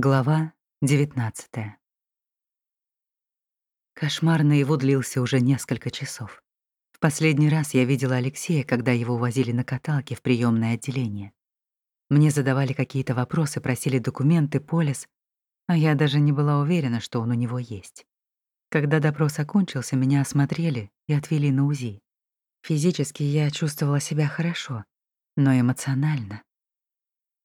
Глава 19 Кошмар наяву длился уже несколько часов. В последний раз я видела Алексея, когда его возили на каталке в приемное отделение. Мне задавали какие-то вопросы, просили документы, полис, а я даже не была уверена, что он у него есть. Когда допрос окончился, меня осмотрели и отвели на УЗИ. Физически я чувствовала себя хорошо, но эмоционально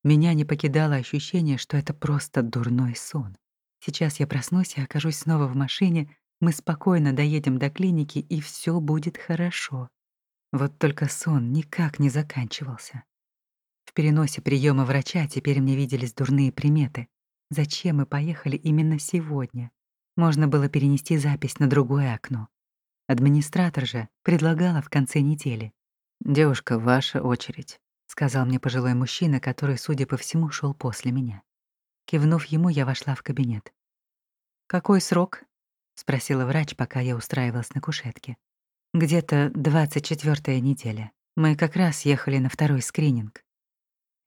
меня не покидало ощущение, что это просто дурной сон. Сейчас я проснусь и окажусь снова в машине, мы спокойно доедем до клиники, и все будет хорошо. Вот только сон никак не заканчивался. В переносе приема врача теперь мне виделись дурные приметы. Зачем мы поехали именно сегодня? Можно было перенести запись на другое окно. Администратор же предлагала в конце недели. «Девушка, ваша очередь» сказал мне пожилой мужчина, который, судя по всему, шел после меня. Кивнув ему, я вошла в кабинет. «Какой срок?» — спросила врач, пока я устраивалась на кушетке. «Где-то 24-я неделя. Мы как раз ехали на второй скрининг.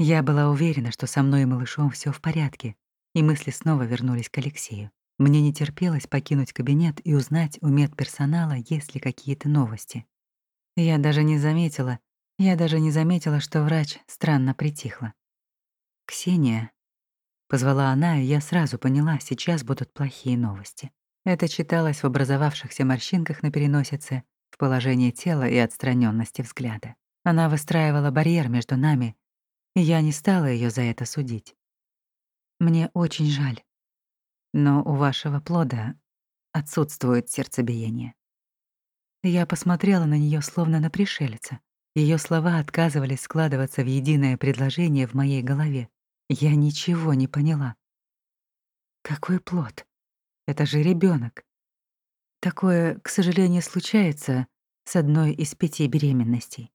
Я была уверена, что со мной и малышом все в порядке, и мысли снова вернулись к Алексею. Мне не терпелось покинуть кабинет и узнать у медперсонала, есть ли какие-то новости. Я даже не заметила, я даже не заметила, что врач странно притихла. «Ксения», — позвала она, и я сразу поняла, сейчас будут плохие новости. Это читалось в образовавшихся морщинках на переносице, в положении тела и отстраненности взгляда. Она выстраивала барьер между нами, и я не стала ее за это судить. Мне очень жаль, но у вашего плода отсутствует сердцебиение. Я посмотрела на нее словно на пришельца. Ее слова отказывались складываться в единое предложение в моей голове. Я ничего не поняла. Какой плод? Это же ребенок. Такое, к сожалению, случается с одной из пяти беременностей.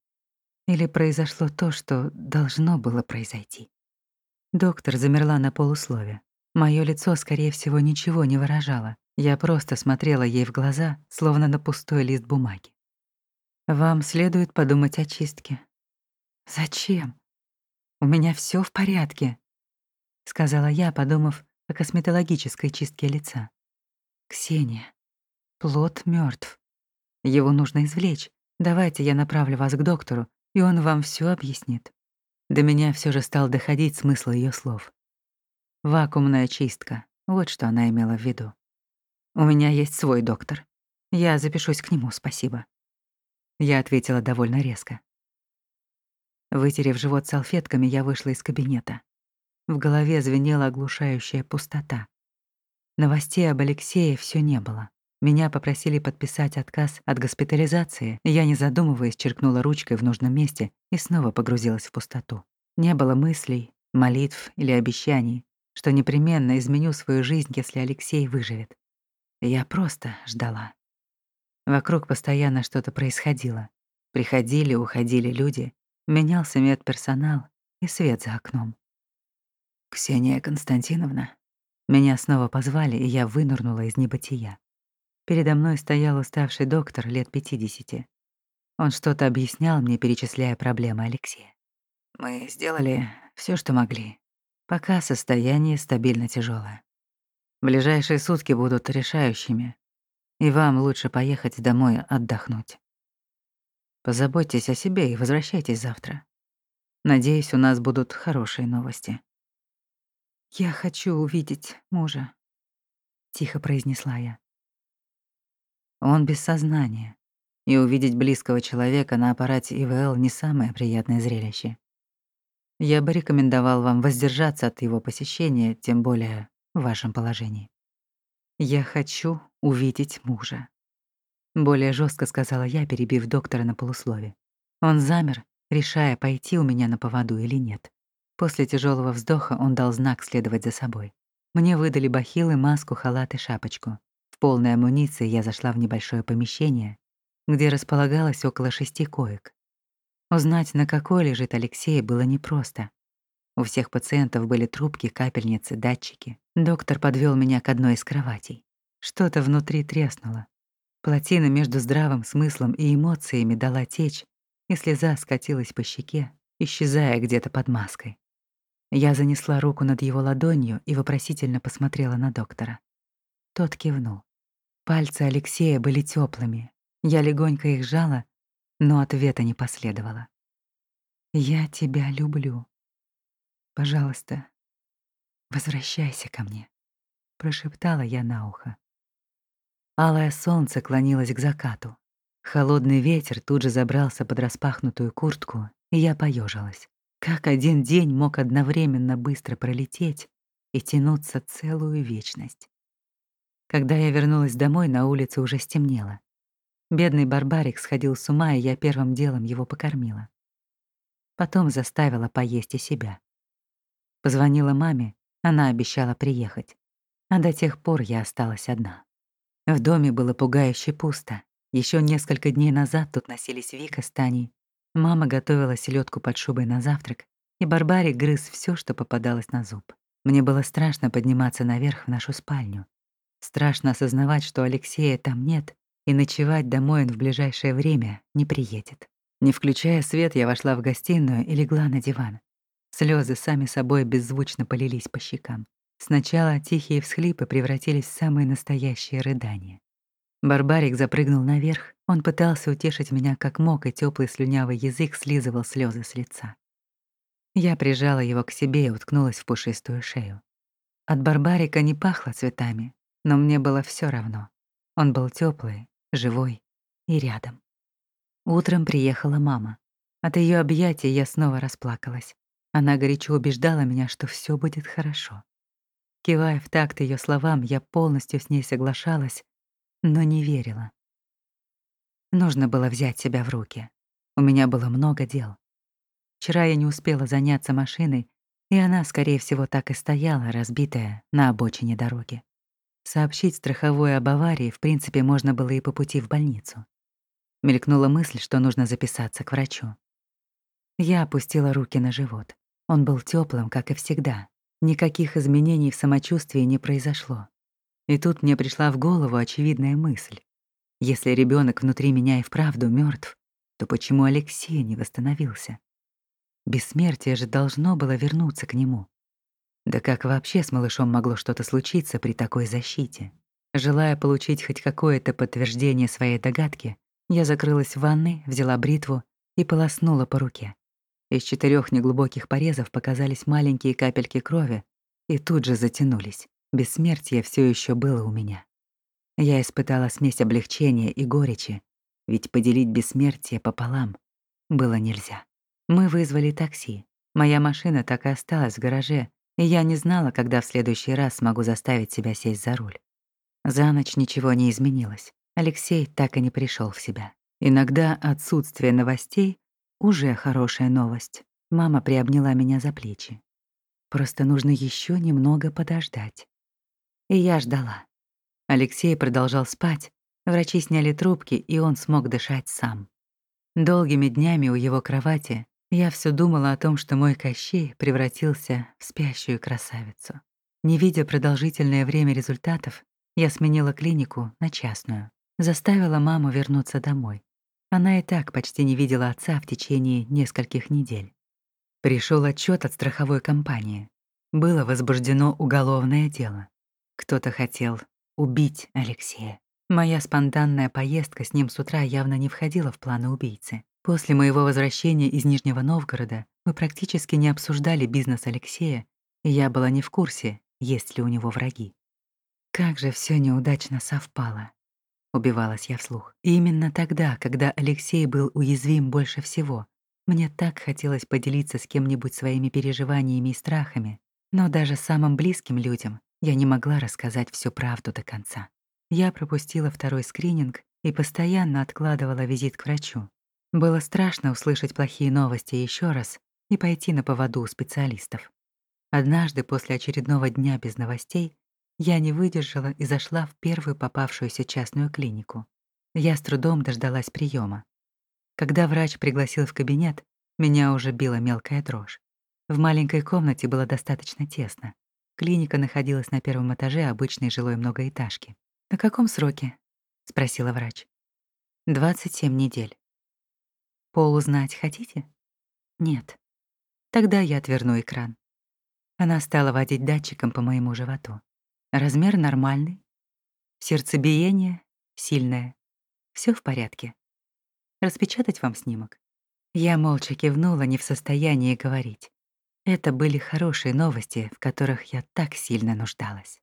Или произошло то, что должно было произойти. Доктор замерла на полуслове. Моё лицо, скорее всего, ничего не выражало. Я просто смотрела ей в глаза, словно на пустой лист бумаги. Вам следует подумать о чистке. Зачем? У меня все в порядке, сказала я, подумав о косметологической чистке лица. Ксения, плод мертв. Его нужно извлечь. Давайте я направлю вас к доктору, и он вам все объяснит. До меня все же стал доходить смысл ее слов. Вакуумная чистка. Вот что она имела в виду. У меня есть свой доктор. Я запишусь к нему, спасибо. Я ответила довольно резко. Вытерев живот салфетками, я вышла из кабинета. В голове звенела оглушающая пустота. Новостей об Алексее все не было. Меня попросили подписать отказ от госпитализации, я, не задумываясь, черкнула ручкой в нужном месте и снова погрузилась в пустоту. Не было мыслей, молитв или обещаний, что непременно изменю свою жизнь, если Алексей выживет. Я просто ждала. Вокруг постоянно что-то происходило. Приходили, уходили люди, менялся медперсонал и свет за окном. «Ксения Константиновна». Меня снова позвали, и я вынырнула из небытия. Передо мной стоял уставший доктор лет 50. Он что-то объяснял мне, перечисляя проблемы Алексея. Мы сделали все, что могли. Пока состояние стабильно тяжелое. Ближайшие сутки будут решающими, и вам лучше поехать домой отдохнуть. Позаботьтесь о себе и возвращайтесь завтра. Надеюсь, у нас будут хорошие новости. «Я хочу увидеть мужа», — тихо произнесла я. Он без сознания, и увидеть близкого человека на аппарате ИВЛ не самое приятное зрелище. Я бы рекомендовал вам воздержаться от его посещения, тем более в вашем положении. Я хочу увидеть мужа. Более жестко сказала я, перебив доктора на полуслове. Он замер, решая, пойти у меня на поводу или нет. После тяжелого вздоха он дал знак следовать за собой. Мне выдали бахилы, маску, халат и шапочку. В полной амуниции я зашла в небольшое помещение, где располагалось около шести коек. Узнать, на какой лежит Алексей, было непросто. У всех пациентов были трубки, капельницы, датчики. Доктор подвел меня к одной из кроватей. Что-то внутри треснуло. Плотина между здравым смыслом и эмоциями дала течь, и слеза скатилась по щеке, исчезая где-то под маской. Я занесла руку над его ладонью и вопросительно посмотрела на доктора. Тот кивнул. Пальцы Алексея были теплыми. Я легонько их жала, но ответа не последовало. «Я тебя люблю. Пожалуйста, возвращайся ко мне», — прошептала я на ухо. Алое солнце клонилось к закату. Холодный ветер тут же забрался под распахнутую куртку, и я поежилась. Как один день мог одновременно быстро пролететь и тянуться целую вечность? Когда я вернулась домой, на улице уже стемнело. Бедный барбарик сходил с ума, и я первым делом его покормила. Потом заставила поесть и себя. Позвонила маме, она обещала приехать. А до тех пор я осталась одна. В доме было пугающе пусто. Еще несколько дней назад тут носились Вика с Таней. Мама готовила селедку под шубой на завтрак, и Барбарик грыз все, что попадалось на зуб. Мне было страшно подниматься наверх в нашу спальню. Страшно осознавать, что Алексея там нет, и ночевать домой он в ближайшее время не приедет. Не включая свет, я вошла в гостиную и легла на диван. Слезы сами собой беззвучно полились по щекам. Сначала тихие всхлипы превратились в самые настоящие рыдания. Барбарик запрыгнул наверх, он пытался утешить меня как мог, и теплый слюнявый язык слизывал слезы с лица. Я прижала его к себе и уткнулась в пушистую шею. От Барбарика не пахло цветами, но мне было все равно. Он был теплый, живой и рядом. Утром приехала мама. От ее объятий я снова расплакалась. Она горячо убеждала меня, что все будет хорошо. Кивая в такт ее словам, я полностью с ней соглашалась, но не верила. Нужно было взять себя в руки. У меня было много дел. Вчера я не успела заняться машиной, и она, скорее всего, так и стояла, разбитая, на обочине дороги. Сообщить страховой об аварии, в принципе, можно было и по пути в больницу. Мелькнула мысль, что нужно записаться к врачу. Я опустила руки на живот. Он был теплым, как и всегда. Никаких изменений в самочувствии не произошло. И тут мне пришла в голову очевидная мысль. Если ребенок внутри меня и вправду мертв, то почему Алексей не восстановился? Бессмертие же должно было вернуться к нему. Да как вообще с малышом могло что-то случиться при такой защите? Желая получить хоть какое-то подтверждение своей догадки, я закрылась в ванной, взяла бритву и полоснула по руке. Из четырех неглубоких порезов показались маленькие капельки крови и тут же затянулись. Бессмертие все еще было у меня. Я испытала смесь облегчения и горечи, ведь поделить бессмертие пополам было нельзя. Мы вызвали такси. Моя машина так и осталась в гараже, и я не знала, когда в следующий раз смогу заставить себя сесть за руль. За ночь ничего не изменилось. Алексей так и не пришел в себя. Иногда отсутствие новостей уже хорошая новость. Мама приобняла меня за плечи. Просто нужно еще немного подождать. И я ждала. Алексей продолжал спать. Врачи сняли трубки, и он смог дышать сам. Долгими днями у его кровати я все думала о том, что мой Кощей превратился в спящую красавицу. Не видя продолжительное время результатов, я сменила клинику на частную. Заставила маму вернуться домой. Она и так почти не видела отца в течение нескольких недель. Пришел отчет от страховой компании. Было возбуждено уголовное дело. Кто-то хотел убить Алексея. Моя спонтанная поездка с ним с утра явно не входила в планы убийцы. После моего возвращения из Нижнего Новгорода мы практически не обсуждали бизнес Алексея, и я была не в курсе, есть ли у него враги. Как же все неудачно совпало. Убивалась я вслух. И именно тогда, когда Алексей был уязвим больше всего, мне так хотелось поделиться с кем-нибудь своими переживаниями и страхами, но даже самым близким людям я не могла рассказать всю правду до конца. Я пропустила второй скрининг и постоянно откладывала визит к врачу. Было страшно услышать плохие новости еще раз и пойти на поводу у специалистов. Однажды после очередного дня без новостей я не выдержала и зашла в первую попавшуюся частную клинику. Я с трудом дождалась приема. Когда врач пригласил в кабинет, меня уже била мелкая дрожь. В маленькой комнате было достаточно тесно. Клиника находилась на первом этаже обычной жилой многоэтажки. «На каком сроке?» — спросила врач. «27 недель». «Пол узнать хотите?» «Нет». «Тогда я отверну экран». Она стала водить датчиком по моему животу. Размер нормальный. Сердцебиение сильное. Все в порядке. Распечатать вам снимок? Я молча кивнула, не в состоянии говорить. Это были хорошие новости, в которых я так сильно нуждалась.